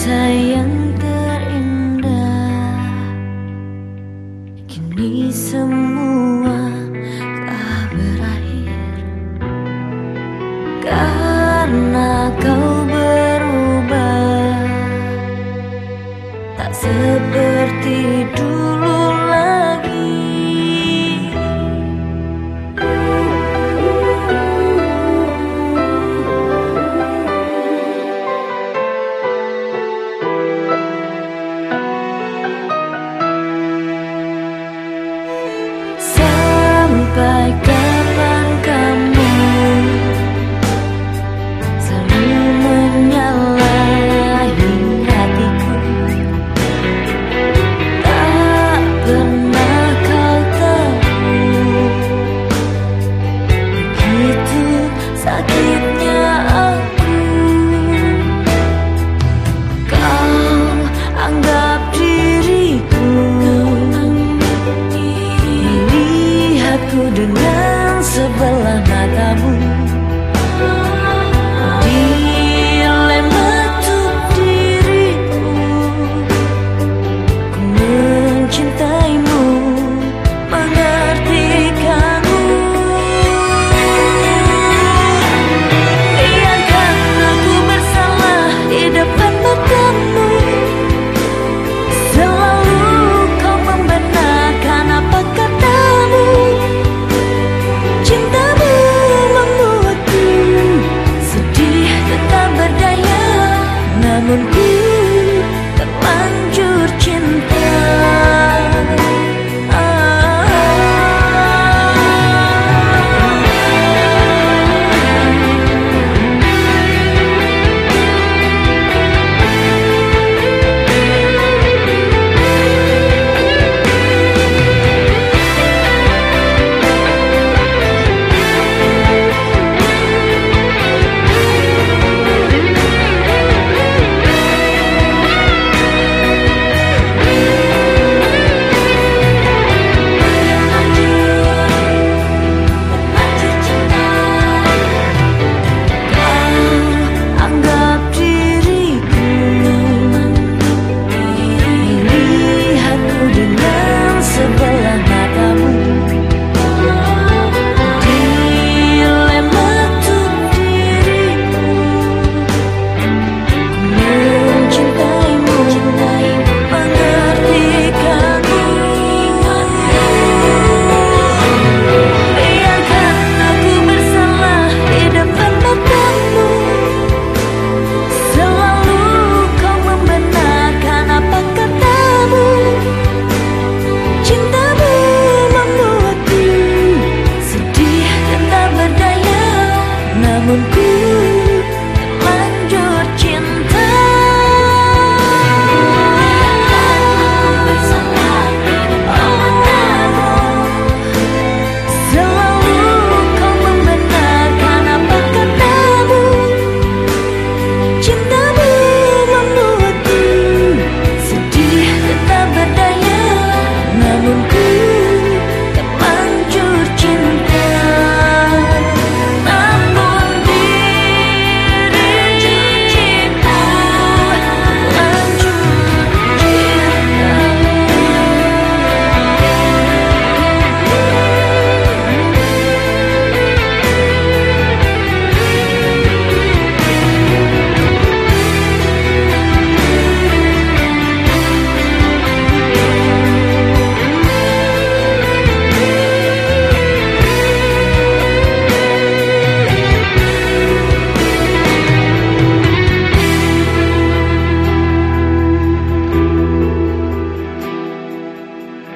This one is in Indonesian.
sayang terindah. Kini semua telah berakhir. Karena kau berubah Tak seperti dulu.